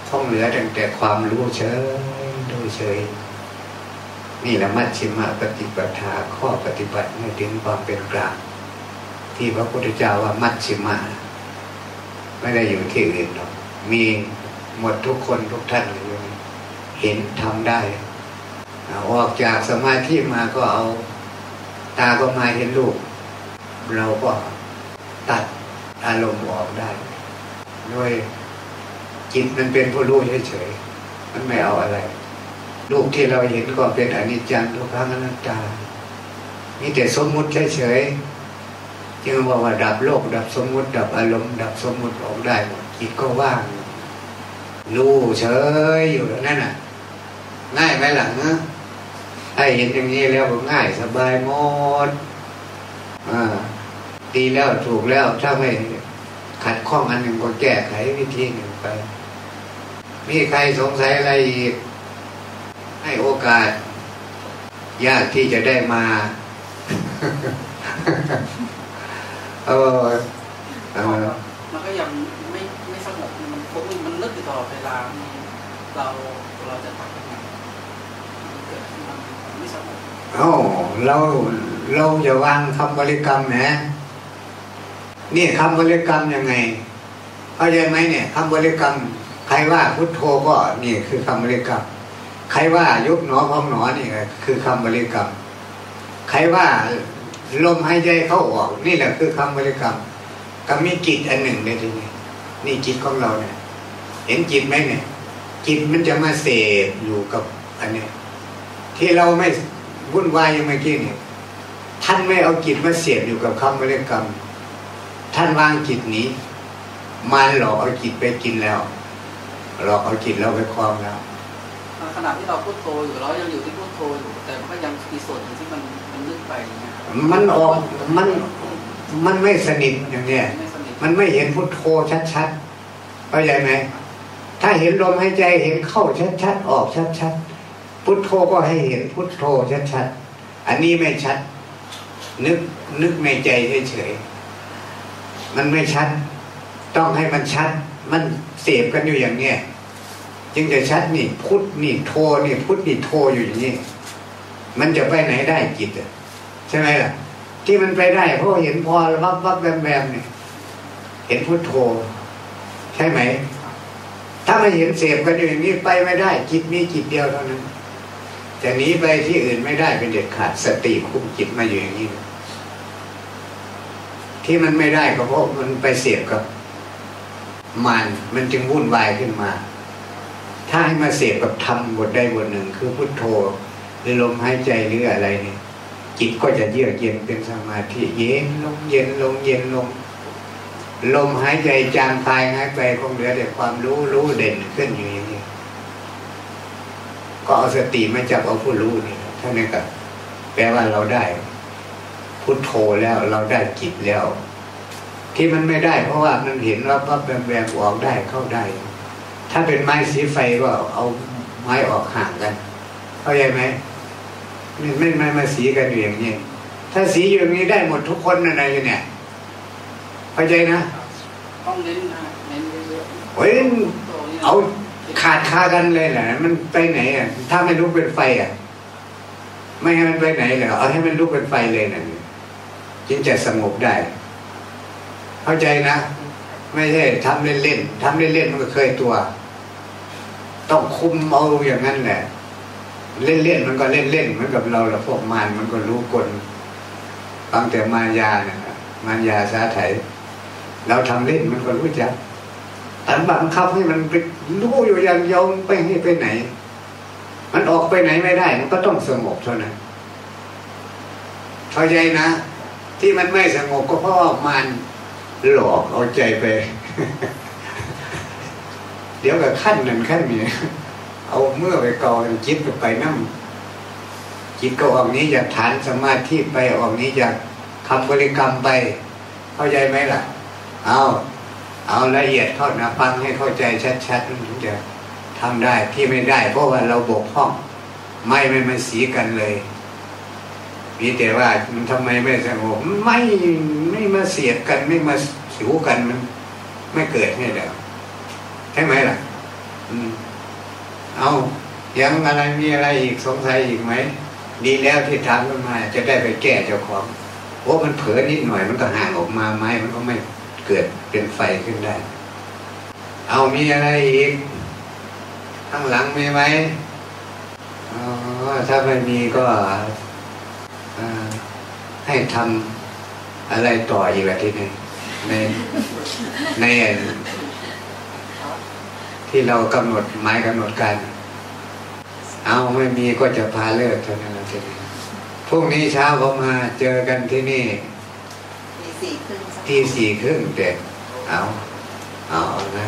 ท่องเหลือตั้งแต่ความรู้เฉยดูเฉย นี่แหละมัชชิมะปฏิปทาข้อปฏิบัติให้ถึงความเป็นกลาง ที่พระพุทธเจ้าว่ามัชชิมะไม่ได้อยู่ที่อื่นหรอกมีหมดทุกคนทุกท่านเลยเห็นทำได้ ออกจากสมาธิมาก็เอาตาก็มาเห็นลูกเราก็ตัดอารมณ์ออกได้ ด้วยจิตมันเป็นผู้รู้เฉยๆมันไม่เอาอะไรรูปที่เราเห็นก็เป็นอนิจจังทุกขังอนัตตามีแต่สมมุติเฉยๆจึงว่าว่าดับโลก ดับสมมุติ ดับอารมณ์ดับสมมุติออกได้จิตก็ว่างรู้เฉยอยู่นั่นน่ะง่ายไหมหลังนะ ถ้าเห็นอย่างนี้แล้วก็ง่ายสบายหมดอ่าดีแล้วถูกแล้วถ้าไม่ขัดข้องอันหนึ่งก็แก้ไขวิธีหนึ่งไป มีใครสงสัยอะไรอีก ให้โอกาส ยากที่จะได้มาเออเออมันก็ยังไม่ไม่สงบมันมันนึกอยู่ตลอดเวลาเราเราจะทำยังไงมันเกิดขึ้น มามันไม่สงบเอ้เราเราจะวางคำบริกรรมแหมนี่คำบริกรรมยังไงเข้าใจไหมเนี่ยคำบริกรรม ใครว่าพุทโธก็นี่คือคำบริกรรม ใครว่ายุบหนอพองหนอนี่คือคำบริกรรม ใครว่าลมหายใจเข้าออก นี่แหละคือคำบริกรรมก็มีจิตอันหนึ่งในที่นี้นี่จิตของเราเนี่ย เห็นจิตไหมเนี่ย จิตมันจะมาเสพอยู่กับอันเนี้ย ที่เราไม่วุ่นวายอย่างเมื่อกี้เนี่ยท่านไม่เอาจิตมาเสียบอยู่กับคำบริกรรม ท่านวางจิตหนี้มารหลอกเอาจิตไปกินแล้วหลอกเอาจิตเราไปครองแล้วขณะที่เราพูดโทอยู่เรายังอยู่ที่พูดโทอยู่แต่มันก็ยังมีส่วนหนึ่งที่มันมันลึกไปอย่างเงี้ยมันออกมันมันไม่สนิทอย่างเนี้ยไม่สนิทมันไม่เห็นพุทโธชัดๆเข้าใจไหมถ้าเห็นลมหายใจเห็นเข้าชัดๆออกชัดๆ พุทโธก็ให้เห็นพุทโธชัดๆ อันนี้ไม่ชัด นึกนึกในใจเฉยๆ มันไม่ชัด ต้องให้มันชัด มันเสพกันอยู่อย่างเนี้ยจึงจะชัดนี่พุทนี่โทนี่พุทนี่โทอยู่อย่างนี้มันจะไปไหนได้จิตอะใช่ไหมล่ะ ที่มันไปได้เพราะเห็นพอวับวับแวมแวมเนี่ยเห็นพุทโธ ใช่ไหม ถ้าไม่เห็นเสพกันอยู่อย่างนี้ไปไม่ได้จิตมีจิตเดียวเท่านั้น จะหนีไปที่อื่นไม่ได้เป็นเด็ดขาดสติคุมจิตมาอยู่อย่างนี้ที่มันไม่ได้ก็เพราะมันไปเสพกับมันมันจึงวุ่นวายขึ้นมา ถ้าให้มาเสพกับธรรมบทใดบทหนึ่ง คือพุทโธหรือลมหายใจหรืออะไรเนี่ยจิตก็จะเยือกเย็นเป็นสมาธิเย็นลงเย็นลงเย็นลงลมหายใจจางคายหายไปคงเหลือแต่ความรู้รู้เด่นขึ้นอยู่อย่างนี้ ก็เอาสติมาจับเอาผู้รู้นี่เท่านั้นก็แปลว่าเราได้พุทโธแล้วเราได้จิตแล้ว ที่มันไม่ได้เพราะว่ามันเห็นว่าปั๊บแวมแวมออกได้เข้าได้ ถ้าเป็นไม้สีไฟก็เอาไม้ออกห่างกัน เข้าใจไหมไม่ไม่ไม่มาสีกันอยู่อย่างนี้ถ้าสีอยู่อย่างนี้ได้หมดทุกคนนะนายเนี่ยเข้าใจนะต้องเน้นนะเน้นเยอะๆโอ้ยโตนี่ยเอา ขาดคากันเลยแหละมันไปไหนอะถ้าไม่ลุกเป็นไฟอะ ไม่ให้มันไปไหนเลยเอาให้มันลุกเป็นไฟเลยนะจึงจะสงบได้ เข้าใจนะไม่ใช่ทำเล่นๆทำเล่นๆมันก็เคยตัว ต้องคุมเอาอย่างนั้นแหละ เล่นๆมันก็เล่นๆเหมือนกับเราละพวกมารมันก็รู้กลฟังแต่มารยาเนี่ยมารยาสาไถเราทำเล่นมันก็รู้จัก แต่บังคับให้มันไปรู้อยู่อย่างเดียวไปให้ไปไหน มันออกไปไหนไม่ได้ มันก็ต้องสงบเท่านั้นเข้าใจนะ ที่มันไม่สงบก็เพราะมันหลอกเอาใจไป เดี๋ยวกับขั้นนั้นขั้นนี้เอาเมื่อไปกองจิตก็ไปนั่งจิตก็ออกนี้จากฐานสมาธิไปออกนี้จากคำบริกรรมไป เข้าใจไหมล่ะ เอา เอาละเอียดเข้านะฟังให้เข้าใจชัดๆถึงจะทำได้ที่ไม่ได้ เพราะว่าเราบกพร่อง ไม่ไม่มาสีกันเลยมีแต่ว่ามันทำไมไม่สงบไม่ไม่มาเสียดกันไม่มาสิวกันมัน ไม่เกิดให้แล้วใช่ไหมล่ะ อืม เอายังอะไรมีอะไรอีกสงสัยอีกไหมดีแล้วที่ถามกันมา จะได้ไปแก้เจ้าของเพราะมันเผลอนิดหน่อยมันก็ห่างออกมาไม้มันก็ไม่ เกิดเป็นไฟขึ้นได้ เอามีอะไรอีก ข้างหลังมีไหมถ้าไม่มีก็ให้ทำอะไรต่ออีกแบบที่หนึ่งในในที่เรากำหนดหมายกำหนดกันเอาไม่มีก็จะพาเลิกเท่านั้นเองพรุ่งนี้เช้าผมมาเจอกันที่นี่ สี่ครึ่งตีสี่ครึ่งแต่เอาเอานะ